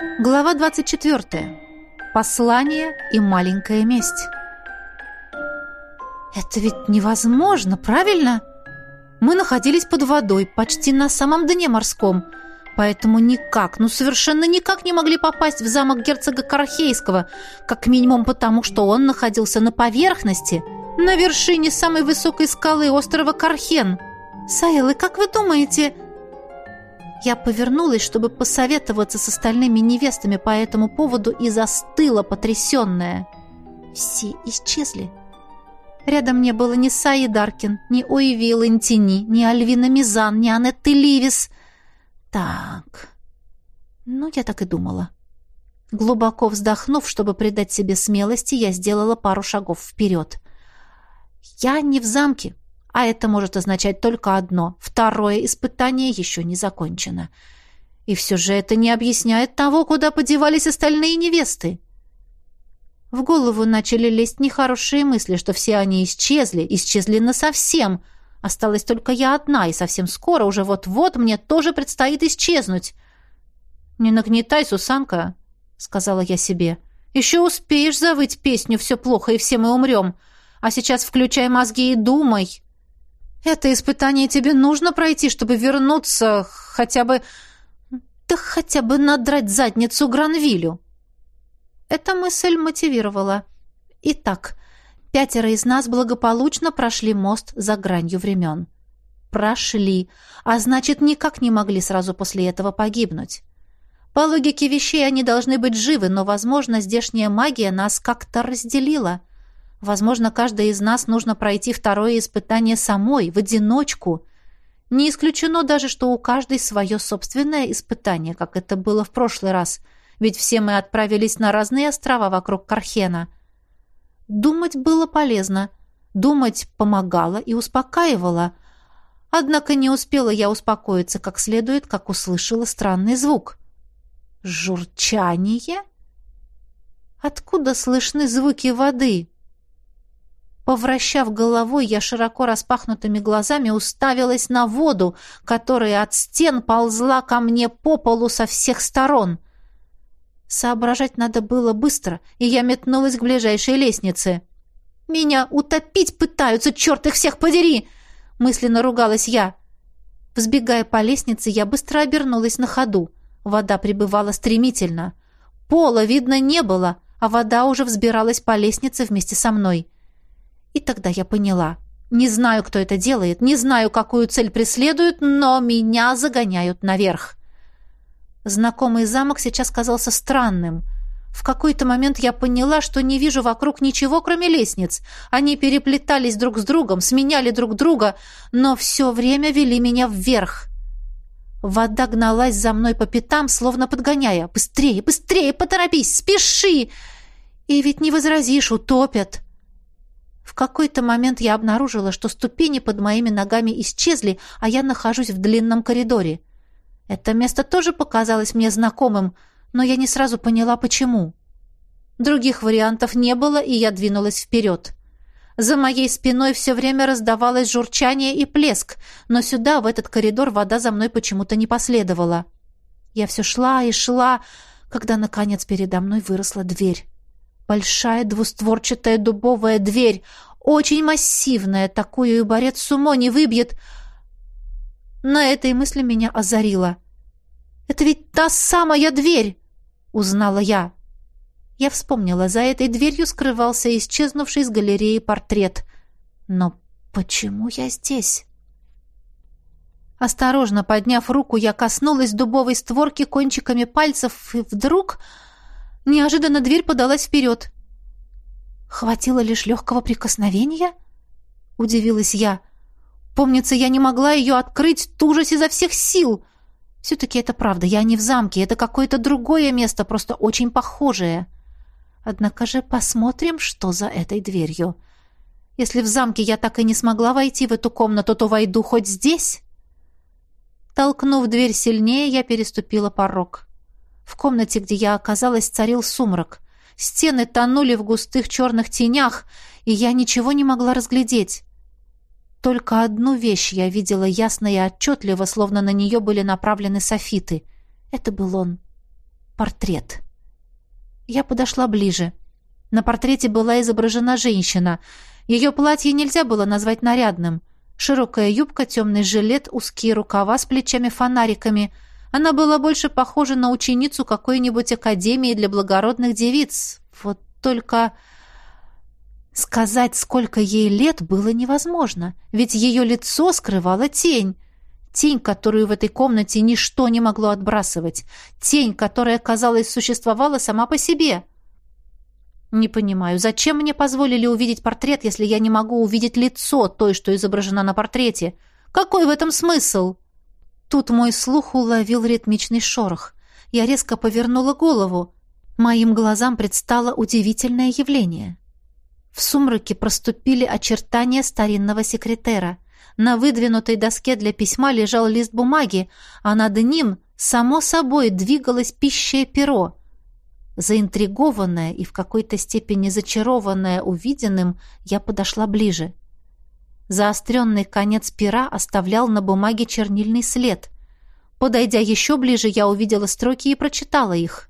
Глава 24. Послание и маленькая месть. Это ведь невозможно, правильно? Мы находились под водой, почти на самом дне морском, поэтому никак, ну совершенно никак не могли попасть в замок герцога Карахейского, как минимум потому, что он находился на поверхности, на вершине самой высокой скалы острова Кархен. Саэлы, как вы думаете, я повернулась, чтобы посоветоваться с остальными невестами по этому поводу и застыла, потрясенная. Все исчезли. Рядом не было ни Саи Даркин, ни Оиви Лентини, ни Альвина Мизан, ни Анетты Ливис. Так... Ну, я так и думала. Глубоко вздохнув, чтобы придать себе смелости, я сделала пару шагов вперед. Я не в замке, а это может означать только одно. Второе испытание еще не закончено. И все же это не объясняет того, куда подевались остальные невесты. В голову начали лезть нехорошие мысли, что все они исчезли, исчезли насовсем. Осталась только я одна, и совсем скоро, уже вот-вот, мне тоже предстоит исчезнуть. «Не нагнетай, Сусанка», — сказала я себе. «Еще успеешь завыть песню «Все плохо, и все мы умрем». А сейчас включай мозги и думай». Это испытание тебе нужно пройти, чтобы вернуться хотя бы... Да хотя бы надрать задницу Гранвилю. Эта мысль мотивировала. Итак, пятеро из нас благополучно прошли мост за гранью времен. Прошли, а значит, никак не могли сразу после этого погибнуть. По логике вещей они должны быть живы, но, возможно, здешняя магия нас как-то разделила — Возможно, каждой из нас нужно пройти второе испытание самой, в одиночку. Не исключено даже, что у каждой свое собственное испытание, как это было в прошлый раз, ведь все мы отправились на разные острова вокруг Кархена. Думать было полезно. Думать помогало и успокаивало. Однако не успела я успокоиться как следует, как услышала странный звук. «Журчание?» Откуда слышны звуки воды? Повращав головой, я широко распахнутыми глазами уставилась на воду, которая от стен ползла ко мне по полу со всех сторон. Соображать надо было быстро, и я метнулась к ближайшей лестнице. «Меня утопить пытаются, черт их всех подери!» — мысленно ругалась я. Взбегая по лестнице, я быстро обернулась на ходу. Вода прибывала стремительно. Пола видно не было, а вода уже взбиралась по лестнице вместе со мной. И тогда я поняла. Не знаю, кто это делает, не знаю, какую цель преследуют, но меня загоняют наверх. Знакомый замок сейчас казался странным. В какой-то момент я поняла, что не вижу вокруг ничего, кроме лестниц. Они переплетались друг с другом, сменяли друг друга, но все время вели меня вверх. Вода гналась за мной по пятам, словно подгоняя. «Быстрее, быстрее, поторопись, спеши!» И ведь не возразишь, утопят. В какой-то момент я обнаружила, что ступени под моими ногами исчезли, а я нахожусь в длинном коридоре. Это место тоже показалось мне знакомым, но я не сразу поняла, почему. Других вариантов не было, и я двинулась вперед. За моей спиной все время раздавалось журчание и плеск, но сюда, в этот коридор, вода за мной почему-то не последовала. Я все шла и шла, когда, наконец, передо мной выросла дверь. Большая двустворчатая дубовая дверь, очень массивная, такую и борец сумо не выбьет. На этой мысли меня озарило. «Это ведь та самая дверь!» — узнала я. Я вспомнила, за этой дверью скрывался исчезнувший из галереи портрет. Но почему я здесь? Осторожно подняв руку, я коснулась дубовой створки кончиками пальцев, и вдруг Неожиданно дверь подалась вперед. «Хватило лишь легкого прикосновения?» — удивилась я. «Помнится, я не могла ее открыть, тужась изо всех сил. Все-таки это правда, я не в замке, это какое-то другое место, просто очень похожее. Однако же посмотрим, что за этой дверью. Если в замке я так и не смогла войти в эту комнату, то войду хоть здесь». Толкнув дверь сильнее, я переступила порог. В комнате, где я оказалась, царил сумрак. Стены тонули в густых черных тенях, и я ничего не могла разглядеть. Только одну вещь я видела ясно и отчетливо, словно на нее были направлены софиты. Это был он. портрет. Я подошла ближе. На портрете была изображена женщина. Ее платье нельзя было назвать нарядным. Широкая юбка, темный жилет, узкие рукава с плечами-фонариками. Она была больше похожа на ученицу какой-нибудь академии для благородных девиц. Вот только... Сказать, сколько ей лет, было невозможно, ведь ее лицо скрывала тень. Тень, которую в этой комнате ничто не могло отбрасывать. Тень, которая, казалось, существовала сама по себе. Не понимаю, зачем мне позволили увидеть портрет, если я не могу увидеть лицо той, что изображена на портрете? Какой в этом смысл? Тут мой слух уловил ритмичный шорох. Я резко повернула голову. Моим глазам предстало удивительное явление. В сумраке проступили очертания старинного секретера. На выдвинутой доске для письма лежал лист бумаги, а над ним, само собой, двигалось пищее перо — Заинтригованная и в какой-то степени зачарованная увиденным, я подошла ближе. Заостренный конец пера оставлял на бумаге чернильный след. Подойдя еще ближе, я увидела строки и прочитала их.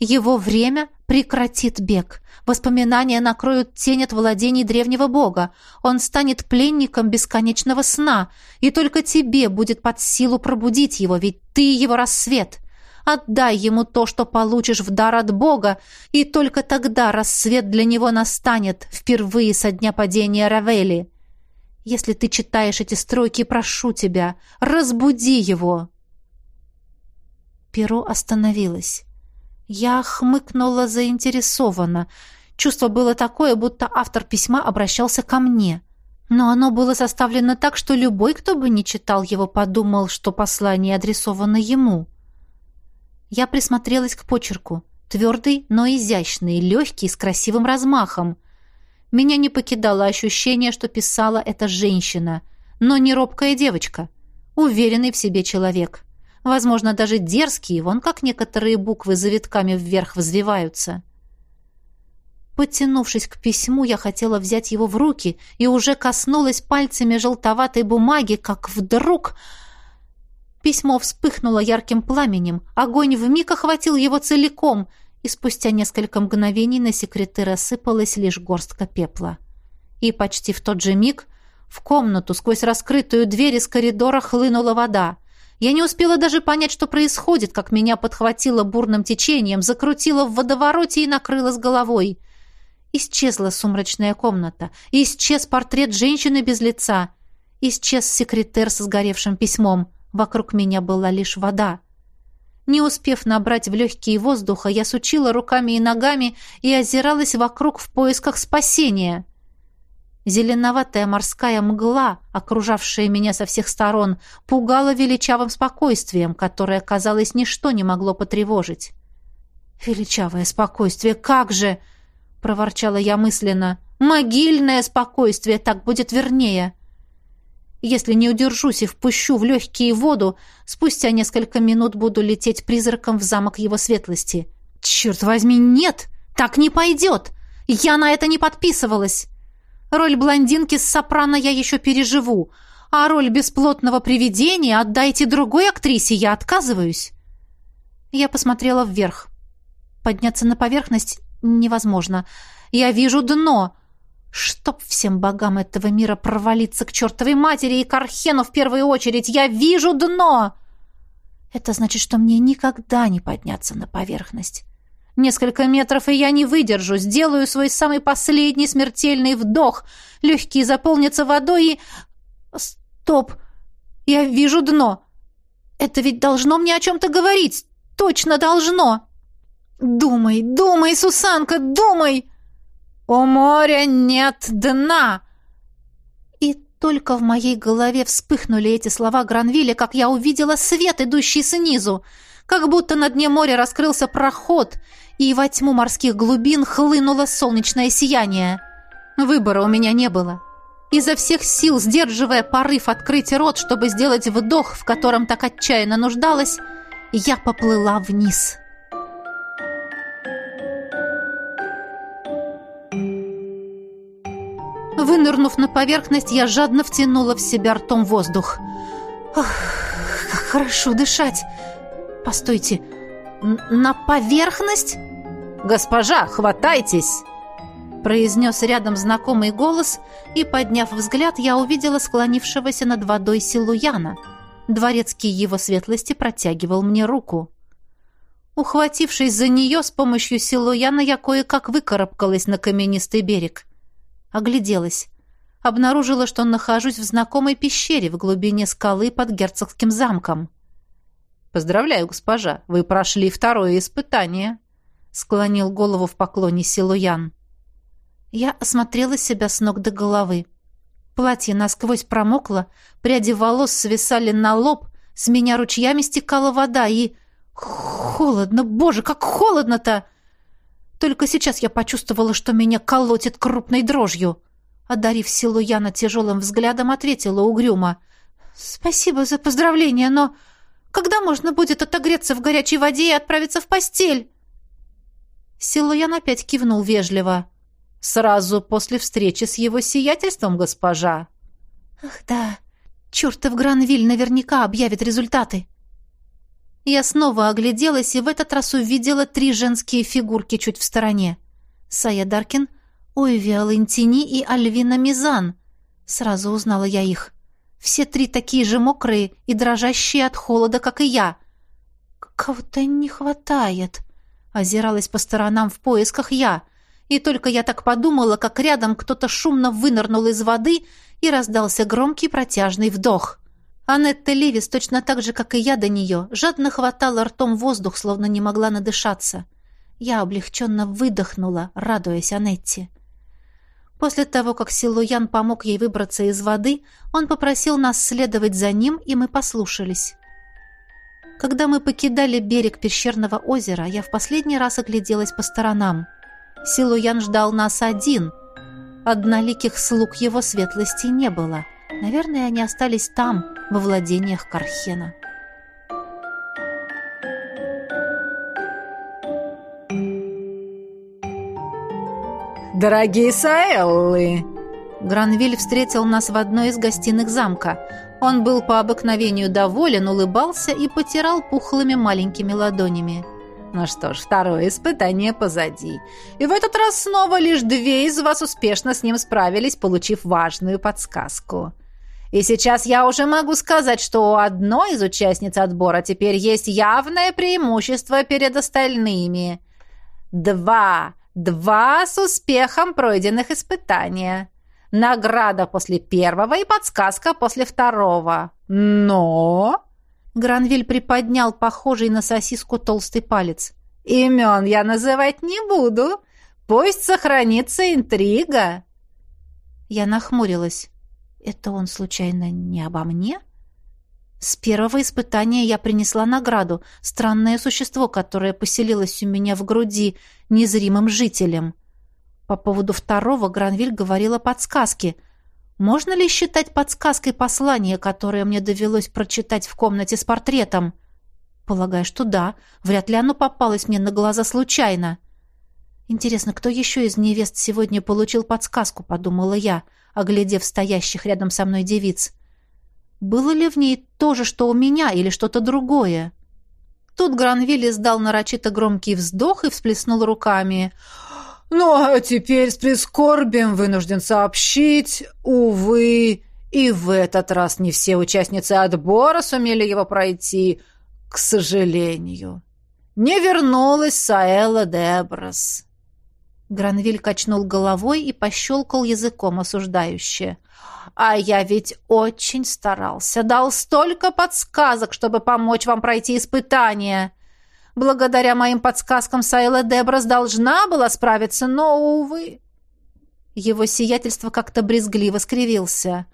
«Его время прекратит бег. Воспоминания накроют тень от владений древнего бога. Он станет пленником бесконечного сна, и только тебе будет под силу пробудить его, ведь ты его рассвет. Отдай ему то, что получишь в дар от Бога, и только тогда рассвет для него настанет, впервые со дня падения Равели. Если ты читаешь эти строки, прошу тебя, разбуди его. Перо остановилось. Я хмыкнула заинтересованно. Чувство было такое, будто автор письма обращался ко мне. Но оно было составлено так, что любой, кто бы не читал его, подумал, что послание адресовано ему. Я присмотрелась к почерку. Твердый, но изящный, легкий, с красивым размахом. Меня не покидало ощущение, что писала эта женщина, но не робкая девочка. Уверенный в себе человек. Возможно, даже дерзкий, вон как некоторые буквы завитками вверх взвиваются. Подтянувшись к письму, я хотела взять его в руки и уже коснулась пальцами желтоватой бумаги, как вдруг Письмо вспыхнуло ярким пламенем, огонь вмиг охватил его целиком, и спустя несколько мгновений на секреты рассыпалась лишь горстка пепла. И почти в тот же миг в комнату сквозь раскрытую дверь из коридора хлынула вода. Я не успела даже понять, что происходит, как меня подхватило бурным течением, закрутило в водовороте и накрыло с головой. Исчезла сумрачная комната, исчез портрет женщины без лица, исчез секретер со сгоревшим письмом — Вокруг меня была лишь вода. Не успев набрать в легкие воздуха, я сучила руками и ногами и озиралась вокруг в поисках спасения. Зеленоватая морская мгла, окружавшая меня со всех сторон, пугала величавым спокойствием, которое, казалось, ничто не могло потревожить. «Величавое спокойствие, как же!» — проворчала я мысленно. «Могильное спокойствие, так будет вернее!» Если не удержусь и впущу в легкие воду, спустя несколько минут буду лететь призраком в замок его светлости. Черт возьми, нет! Так не пойдет! Я на это не подписывалась! Роль блондинки с сопрано я еще переживу, а роль бесплотного привидения отдайте другой актрисе, я отказываюсь. Я посмотрела вверх. Подняться на поверхность невозможно. Я вижу дно — Чтоб всем богам этого мира провалиться к чертовой матери и к Архену в первую очередь! Я вижу дно! Это значит, что мне никогда не подняться на поверхность. Несколько метров, и я не выдержу. Сделаю свой самый последний смертельный вдох. Легкие заполнятся водой и... Стоп! Я вижу дно. Это ведь должно мне о чем-то говорить. Точно должно. Думай, думай, Сусанка, думай! «У моря нет дна!» И только в моей голове вспыхнули эти слова Гранвилля, как я увидела свет, идущий снизу, как будто на дне моря раскрылся проход, и во тьму морских глубин хлынуло солнечное сияние. Выбора у меня не было. Изо всех сил, сдерживая порыв открыть рот, чтобы сделать вдох, в котором так отчаянно нуждалась, я поплыла вниз». Вынырнув на поверхность, я жадно втянула в себя ртом воздух. Ох, как хорошо дышать! Постойте, на поверхность?» «Госпожа, хватайтесь!» произнес рядом знакомый голос, и, подняв взгляд, я увидела склонившегося над водой Силуяна. Дворецкий его светлости протягивал мне руку. Ухватившись за нее, с помощью Силуяна я кое-как выкарабкалась на каменистый берег. Огляделась. Обнаружила, что нахожусь в знакомой пещере в глубине скалы под герцогским замком. «Поздравляю, госпожа, вы прошли второе испытание», — склонил голову в поклоне Силуян. Я осмотрела себя с ног до головы. Платье насквозь промокло, пряди волос свисали на лоб, с меня ручьями стекала вода, и... Холодно, боже, как холодно-то! Только сейчас я почувствовала, что меня колотит крупной дрожью. Одарив силу Яна тяжелым взглядом, ответила угрюмо. «Спасибо за поздравление, но когда можно будет отогреться в горячей воде и отправиться в постель?» Силуян опять кивнул вежливо. Сразу после встречи с его сиятельством, госпожа. Ах, да. Чертов Гранвиль наверняка объявит результаты. Я снова огляделась и в этот раз увидела три женские фигурки чуть в стороне. Сая Даркин, Ойвия Лентини и Альвина Мизан. Сразу узнала я их. Все три такие же мокрые и дрожащие от холода, как и я. «Кого-то не хватает», — озиралась по сторонам в поисках я — и только я так подумала, как рядом кто-то шумно вынырнул из воды и раздался громкий протяжный вдох. Анетта Левис, точно так же, как и я до нее, жадно хватала ртом воздух, словно не могла надышаться. Я облегченно выдохнула, радуясь Анетте. После того, как Силуян помог ей выбраться из воды, он попросил нас следовать за ним, и мы послушались. Когда мы покидали берег пещерного озера, я в последний раз огляделась по сторонам — Силуян ждал нас один. Одноликих слуг его светлости не было. Наверное, они остались там, во владениях Кархена. «Дорогие Саэллы!» Гранвиль встретил нас в одной из гостиных замка. Он был по обыкновению доволен, улыбался и потирал пухлыми маленькими ладонями. Ну что ж, второе испытание позади. И в этот раз снова лишь две из вас успешно с ним справились, получив важную подсказку. И сейчас я уже могу сказать, что у одной из участниц отбора теперь есть явное преимущество перед остальными. Два. Два с успехом пройденных испытания. Награда после первого и подсказка после второго. Но... Гранвиль приподнял похожий на сосиску толстый палец. «Имен я называть не буду. Пусть сохранится интрига». Я нахмурилась. «Это он, случайно, не обо мне?» С первого испытания я принесла награду, странное существо, которое поселилось у меня в груди, незримым жителем. По поводу второго Гранвиль говорил о подсказке — можно ли считать подсказкой послание, которое мне довелось прочитать в комнате с портретом? Полагаю, что да. Вряд ли оно попалось мне на глаза случайно. Интересно, кто еще из невест сегодня получил подсказку, подумала я, оглядев стоящих рядом со мной девиц. Было ли в ней то же, что у меня, или что-то другое? Тут Гранвиль издал нарочито громкий вздох и всплеснул руками — ну, а теперь с прискорбием вынужден сообщить, увы, и в этот раз не все участницы отбора сумели его пройти, к сожалению. Не вернулась Саэла Деброс. Гранвиль качнул головой и пощелкал языком осуждающе. «А я ведь очень старался, дал столько подсказок, чтобы помочь вам пройти испытание. Благодаря моим подсказкам Сайла Деброс должна была справиться, но, увы...» Его сиятельство как-то брезгливо скривился.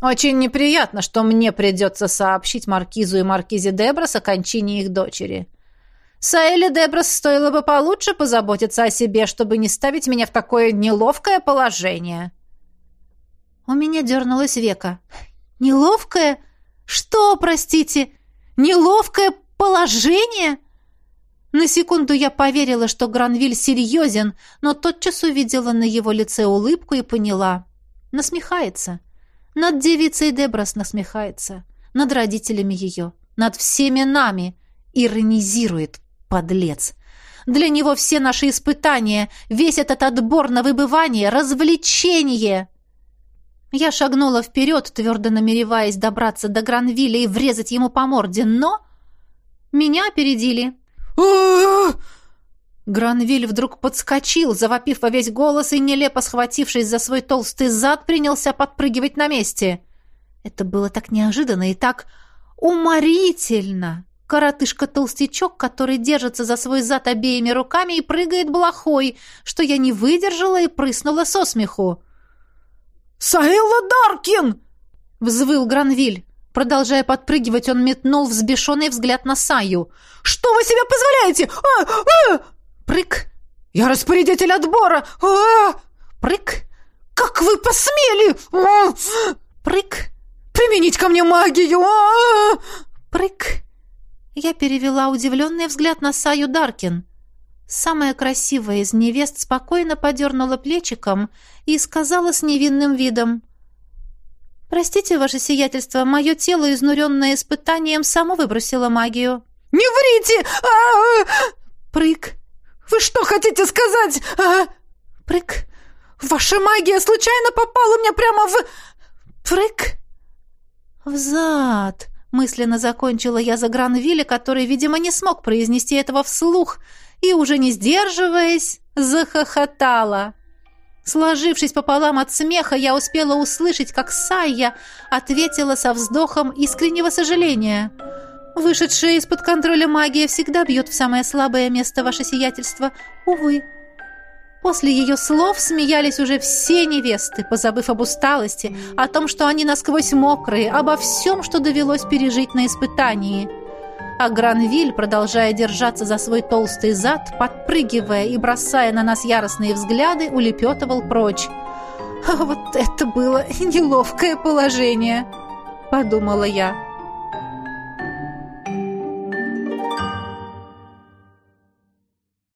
«Очень неприятно, что мне придется сообщить Маркизу и Маркизе Деброс о кончине их дочери. Саэле Деброс стоило бы получше позаботиться о себе, чтобы не ставить меня в такое неловкое положение». У меня дернулось века. «Неловкое? Что, простите? Неловкое положение?» На секунду я поверила, что Гранвиль серьезен, но тотчас увидела на его лице улыбку и поняла. Насмехается. Над девицей Деброс насмехается. Над родителями ее. Над всеми нами. Иронизирует. Подлец! Для него все наши испытания, весь этот отбор на выбывание — развлечение!» Я шагнула вперед, твердо намереваясь добраться до Гранвилля и врезать ему по морде, но... Меня опередили. Гранвиль вдруг подскочил, завопив во весь голос и, нелепо схватившись за свой толстый зад, принялся подпрыгивать на месте. Это было так неожиданно и так уморительно. Коротышка-толстячок, который держится за свой зад обеими руками и прыгает блохой, что я не выдержала и прыснула со смеху. «Саэлла Даркин!» — взвыл Гранвиль. Продолжая подпрыгивать, он метнул взбешенный взгляд на Саю. «Что вы себе позволяете? А! А!» Прыг! «Я распорядитель отбора! А! Прыг! Как вы посмели? А! Прыг! Применить ко мне магию! А! Прыг!» Я перевела удивленный взгляд на Саю Даркин. Самая красивая из невест спокойно подернула плечиком и сказала с невинным видом. «Простите, ваше сиятельство, мое тело, изнуренное испытанием, само выбросило магию». «Не врите! А -а -а! Прыг! Вы что хотите сказать? А? Прыг! Ваша магия случайно попала мне прямо в... Прыг! В зад! Мысленно закончила я за Гранвилля, который, видимо, не смог произнести этого вслух, и, уже не сдерживаясь, захохотала. Сложившись пополам от смеха, я успела услышать, как Сайя ответила со вздохом искреннего сожаления — Вышедшая из-под контроля магия всегда бьет в самое слабое место ваше сиятельство. Увы. После ее слов смеялись уже все невесты, позабыв об усталости, о том, что они насквозь мокрые, обо всем, что довелось пережить на испытании. А Гранвиль, продолжая держаться за свой толстый зад, подпрыгивая и бросая на нас яростные взгляды, улепетывал прочь. «А вот это было неловкое положение!» — подумала я.